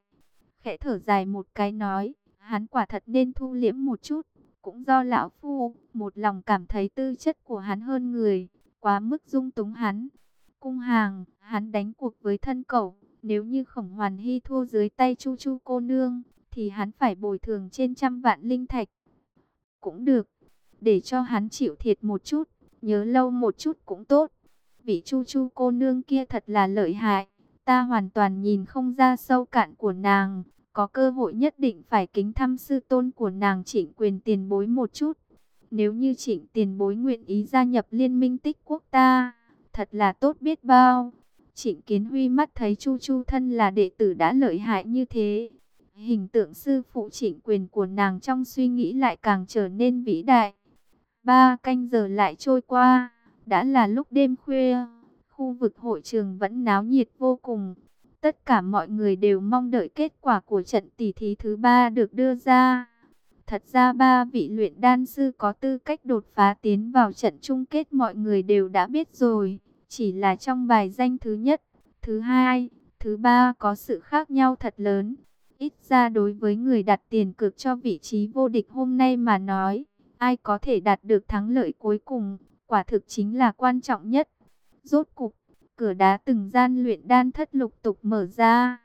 Khẽ thở dài một cái nói, hắn quả thật nên thu liễm một chút, cũng do lão phu, một lòng cảm thấy tư chất của hắn hơn người, quá mức dung túng hắn. Cung hàng, hắn đánh cuộc với thân cậu, nếu như khổng hoàn hy thua dưới tay chu chu cô nương, thì hắn phải bồi thường trên trăm vạn linh thạch. Cũng được, để cho hắn chịu thiệt một chút, nhớ lâu một chút cũng tốt. Vị chu chu cô nương kia thật là lợi hại, ta hoàn toàn nhìn không ra sâu cạn của nàng. Có cơ hội nhất định phải kính thăm sư tôn của nàng trịnh quyền tiền bối một chút. Nếu như trịnh tiền bối nguyện ý gia nhập liên minh tích quốc ta, thật là tốt biết bao. Trịnh Kiến Huy mắt thấy Chu Chu thân là đệ tử đã lợi hại như thế, Hình tượng sư phụ Trịnh quyền của nàng trong suy nghĩ lại càng trở nên vĩ đại. Ba canh giờ lại trôi qua, đã là lúc đêm khuya, khu vực hội trường vẫn náo nhiệt vô cùng. Tất cả mọi người đều mong đợi kết quả của trận tỷ thí thứ ba được đưa ra. Thật ra ba vị luyện đan sư có tư cách đột phá tiến vào trận chung kết mọi người đều đã biết rồi. Chỉ là trong bài danh thứ nhất, thứ hai, thứ ba có sự khác nhau thật lớn. Ít ra đối với người đặt tiền cược cho vị trí vô địch hôm nay mà nói, ai có thể đạt được thắng lợi cuối cùng, quả thực chính là quan trọng nhất. Rốt cục, cửa đá từng gian luyện đan thất lục tục mở ra.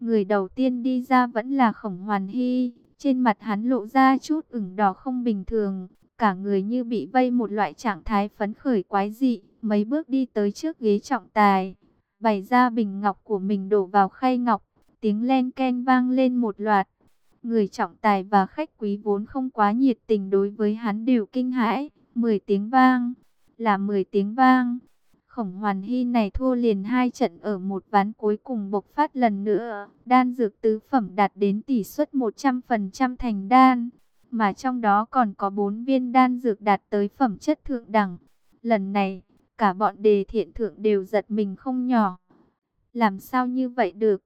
Người đầu tiên đi ra vẫn là khổng hoàn hy, trên mặt hắn lộ ra chút ửng đỏ không bình thường, cả người như bị vây một loại trạng thái phấn khởi quái dị, mấy bước đi tới trước ghế trọng tài. bày ra bình ngọc của mình đổ vào khay ngọc, tiếng len ken vang lên một loạt. Người trọng tài và khách quý vốn không quá nhiệt tình đối với hắn đều kinh hãi, 10 tiếng vang, là 10 tiếng vang. Khổng Hoàn Hy này thua liền hai trận ở một ván cuối cùng bộc phát lần nữa. Đan dược tứ phẩm đạt đến tỷ suất 100% thành đan. Mà trong đó còn có 4 viên đan dược đạt tới phẩm chất thượng đẳng. Lần này, cả bọn đề thiện thượng đều giật mình không nhỏ. Làm sao như vậy được?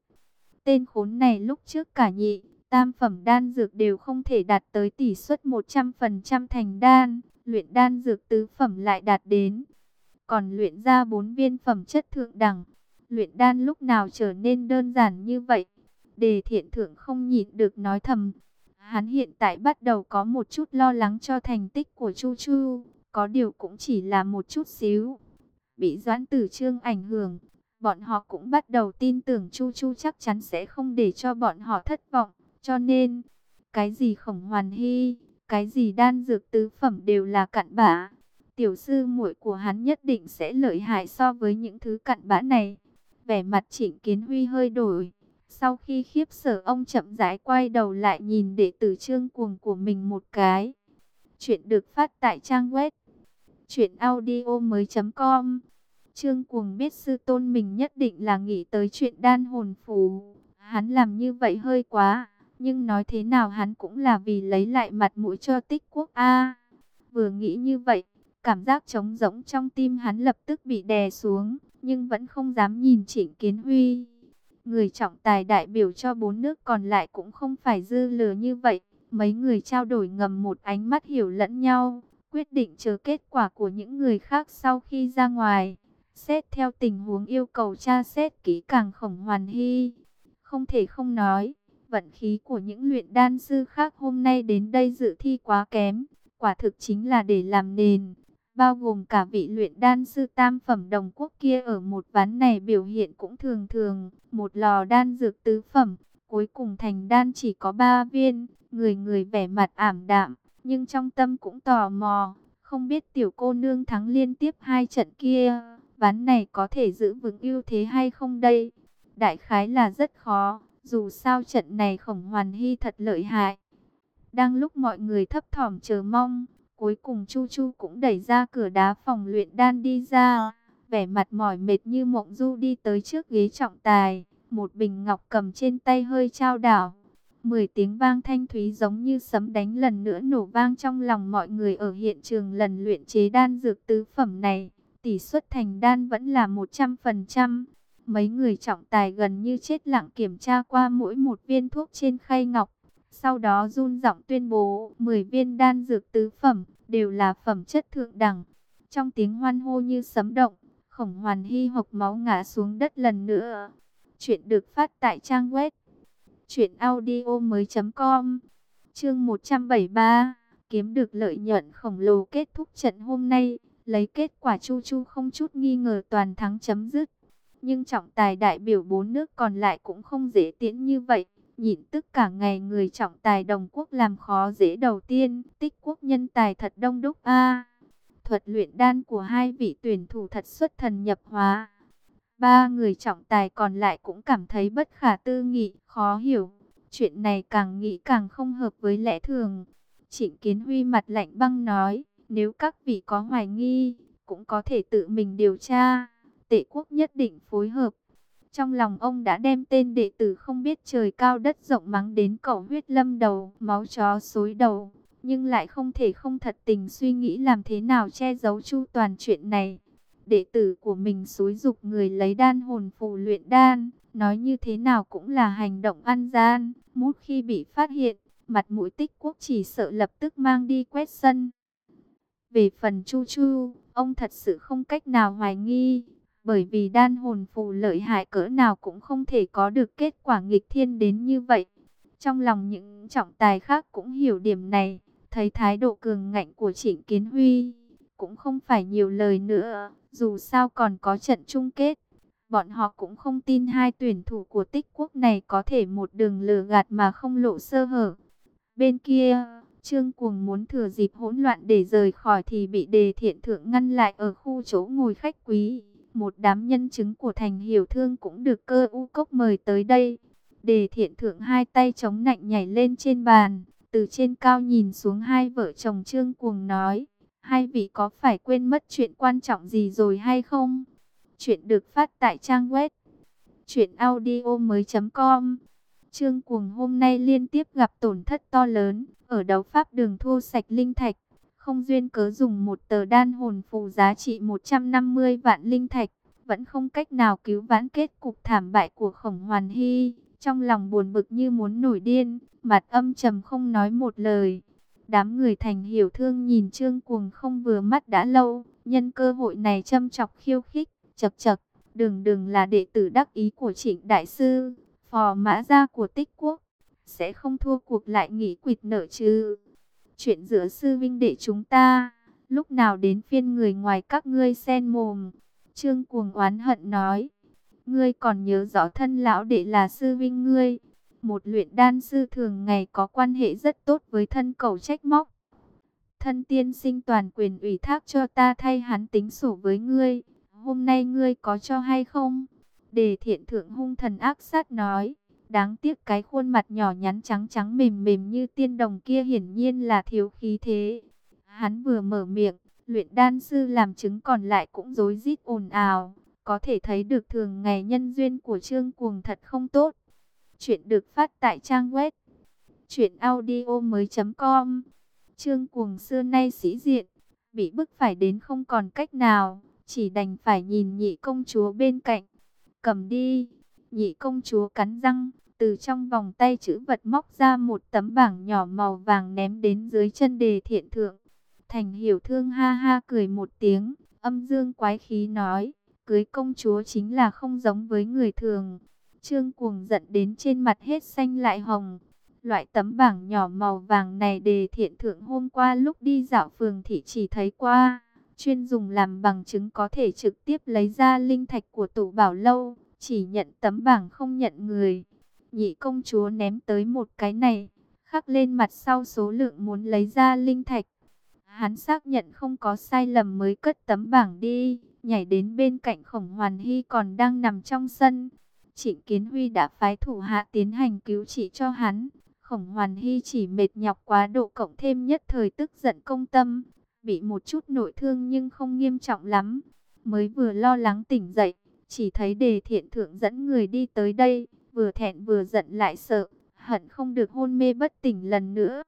Tên khốn này lúc trước cả nhị, tam phẩm đan dược đều không thể đạt tới tỷ suất 100% thành đan. Luyện đan dược tứ phẩm lại đạt đến còn luyện ra bốn viên phẩm chất thượng đẳng. Luyện đan lúc nào trở nên đơn giản như vậy? Đề thiện thượng không nhịn được nói thầm. Hắn hiện tại bắt đầu có một chút lo lắng cho thành tích của Chu Chu, có điều cũng chỉ là một chút xíu. Bị doãn tử trương ảnh hưởng, bọn họ cũng bắt đầu tin tưởng Chu Chu chắc chắn sẽ không để cho bọn họ thất vọng. Cho nên, cái gì khổng hoàn hy, cái gì đan dược tứ phẩm đều là cặn bã tiểu sư muội của hắn nhất định sẽ lợi hại so với những thứ cặn bã này. Vẻ mặt Trịnh Kiến Huy hơi đổi. Sau khi khiếp sợ ông chậm rãi quay đầu lại nhìn đệ tử trương cuồng của mình một cái. Chuyện được phát tại trang web chuyện audio mới.com Trương cuồng biết sư tôn mình nhất định là nghĩ tới chuyện đan hồn phù. Hắn làm như vậy hơi quá, nhưng nói thế nào hắn cũng là vì lấy lại mặt mũi cho tích quốc A. vừa nghĩ như vậy, Cảm giác trống rỗng trong tim hắn lập tức bị đè xuống, nhưng vẫn không dám nhìn Trịnh Kiến Huy. Người trọng tài đại biểu cho bốn nước còn lại cũng không phải dư lừa như vậy. Mấy người trao đổi ngầm một ánh mắt hiểu lẫn nhau, quyết định chờ kết quả của những người khác sau khi ra ngoài. Xét theo tình huống yêu cầu tra xét kỹ càng khổng hoàn hy. Không thể không nói, vận khí của những luyện đan sư khác hôm nay đến đây dự thi quá kém. Quả thực chính là để làm nền, bao gồm cả vị luyện đan sư tam phẩm đồng quốc kia ở một ván này biểu hiện cũng thường thường, một lò đan dược tứ phẩm, cuối cùng thành đan chỉ có ba viên, người người vẻ mặt ảm đạm, nhưng trong tâm cũng tò mò, không biết tiểu cô nương thắng liên tiếp hai trận kia, ván này có thể giữ vững ưu thế hay không đây? Đại khái là rất khó, dù sao trận này khổng hoàn hy thật lợi hại. Đang lúc mọi người thấp thỏm chờ mong, Cuối cùng Chu Chu cũng đẩy ra cửa đá phòng luyện đan đi ra, vẻ mặt mỏi mệt như mộng du đi tới trước ghế trọng tài, một bình ngọc cầm trên tay hơi trao đảo. Mười tiếng vang thanh thúy giống như sấm đánh lần nữa nổ vang trong lòng mọi người ở hiện trường lần luyện chế đan dược tứ phẩm này. Tỷ suất thành đan vẫn là 100%. Mấy người trọng tài gần như chết lặng kiểm tra qua mỗi một viên thuốc trên khay ngọc. Sau đó run giọng tuyên bố 10 viên đan dược tứ phẩm, đều là phẩm chất thượng đẳng. Trong tiếng hoan hô như sấm động, khổng hoàn hy hộc máu ngã xuống đất lần nữa. Chuyện được phát tại trang web chuyểnaudio.com Chương 173 Kiếm được lợi nhuận khổng lồ kết thúc trận hôm nay, lấy kết quả chu chu không chút nghi ngờ toàn thắng chấm dứt. Nhưng trọng tài đại biểu bốn nước còn lại cũng không dễ tiễn như vậy. Nhìn tức cả ngày người trọng tài đồng quốc làm khó dễ đầu tiên, tích quốc nhân tài thật đông đúc a. thuật luyện đan của hai vị tuyển thủ thật xuất thần nhập hóa. Ba người trọng tài còn lại cũng cảm thấy bất khả tư nghị, khó hiểu. Chuyện này càng nghĩ càng không hợp với lẽ thường. Trịnh Kiến Huy mặt lạnh băng nói, nếu các vị có hoài nghi, cũng có thể tự mình điều tra. Tệ quốc nhất định phối hợp. Trong lòng ông đã đem tên đệ tử không biết trời cao đất rộng mắng đến cẩu huyết lâm đầu, máu chó xối đầu. Nhưng lại không thể không thật tình suy nghĩ làm thế nào che giấu chu toàn chuyện này. Đệ tử của mình xúi dục người lấy đan hồn phù luyện đan, nói như thế nào cũng là hành động ăn gian. Mút khi bị phát hiện, mặt mũi tích quốc chỉ sợ lập tức mang đi quét sân. Về phần chu chu, ông thật sự không cách nào hoài nghi bởi vì đan hồn phù lợi hại cỡ nào cũng không thể có được kết quả nghịch thiên đến như vậy. Trong lòng những trọng tài khác cũng hiểu điểm này, thấy thái độ cường ngạnh của Trịnh Kiến Huy, cũng không phải nhiều lời nữa, dù sao còn có trận chung kết. Bọn họ cũng không tin hai tuyển thủ của tích quốc này có thể một đường lừa gạt mà không lộ sơ hở. Bên kia, Trương Cuồng muốn thừa dịp hỗn loạn để rời khỏi thì bị đề thiện thượng ngăn lại ở khu chỗ ngồi khách quý một đám nhân chứng của thành hiểu thương cũng được cơ u cốc mời tới đây. Đề thiện thượng hai tay chống nạnh nhảy lên trên bàn, từ trên cao nhìn xuống hai vợ chồng trương cuồng nói, hai vị có phải quên mất chuyện quan trọng gì rồi hay không? Chuyện được phát tại trang web truyệnaudiomoi.com. Trương Cuồng hôm nay liên tiếp gặp tổn thất to lớn, ở đấu pháp đường thua sạch linh thạch, không duyên cớ dùng một tờ đan hồn phù giá trị 150 vạn linh thạch, vẫn không cách nào cứu vãn kết cục thảm bại của Khổng Hoàn Hy, trong lòng buồn bực như muốn nổi điên, mặt âm trầm không nói một lời. Đám người thành hiểu thương nhìn Trương Cuồng không vừa mắt đã lâu, nhân cơ hội này châm chọc khiêu khích, chật chật, đừng đừng là đệ tử đắc ý của trịnh đại sư, phò mã gia của tích quốc, sẽ không thua cuộc lại nghỉ quỵt nợ chứ. Chuyện giữa sư vinh đệ chúng ta, lúc nào đến phiên người ngoài các ngươi sen mồm. Trương cuồng oán hận nói, ngươi còn nhớ rõ thân lão đệ là sư vinh ngươi. Một luyện đan sư thường ngày có quan hệ rất tốt với thân cầu trách móc. Thân tiên sinh toàn quyền ủy thác cho ta thay hắn tính sổ với ngươi. Hôm nay ngươi có cho hay không? Đề thiện thượng hung thần ác sát nói. Đáng tiếc cái khuôn mặt nhỏ nhắn trắng trắng mềm mềm như tiên đồng kia hiển nhiên là thiếu khí thế. Hắn vừa mở miệng, luyện đan sư làm chứng còn lại cũng rối rít ồn ào. Có thể thấy được thường ngày nhân duyên của Trương Cuồng thật không tốt. Chuyện được phát tại trang web truyệnaudiomoi.com. Trương Cuồng xưa nay sĩ diện, bị bức phải đến không còn cách nào, chỉ đành phải nhìn nhị công chúa bên cạnh. Cầm đi. Nhị công chúa cắn răng, từ trong vòng tay chữ vật móc ra một tấm bảng nhỏ màu vàng ném đến dưới chân đề thiện thượng. Thành hiểu thương ha ha cười một tiếng, âm dương quái khí nói, cưới công chúa chính là không giống với người thường. Trương cuồng giận đến trên mặt hết xanh lại hồng. Loại tấm bảng nhỏ màu vàng này đề thiện thượng hôm qua lúc đi dạo phường thị chỉ thấy qua. Chuyên dùng làm bằng chứng có thể trực tiếp lấy ra linh thạch của tủ bảo lâu. Chỉ nhận tấm bảng không nhận người. Nhị công chúa ném tới một cái này. Khắc lên mặt sau số lượng muốn lấy ra linh thạch. Hắn xác nhận không có sai lầm mới cất tấm bảng đi. Nhảy đến bên cạnh khổng hoàn hy còn đang nằm trong sân. Trịnh Kiến Huy đã phái thủ hạ tiến hành cứu trị cho hắn. Khổng Hoàn Hy chỉ mệt nhọc quá độ cộng thêm nhất thời tức giận công tâm, bị một chút nội thương nhưng không nghiêm trọng lắm. Mới vừa lo lắng tỉnh dậy, chỉ thấy đề thiện thượng dẫn người đi tới đây, vừa thẹn vừa giận lại sợ, hận không được hôn mê bất tỉnh lần nữa.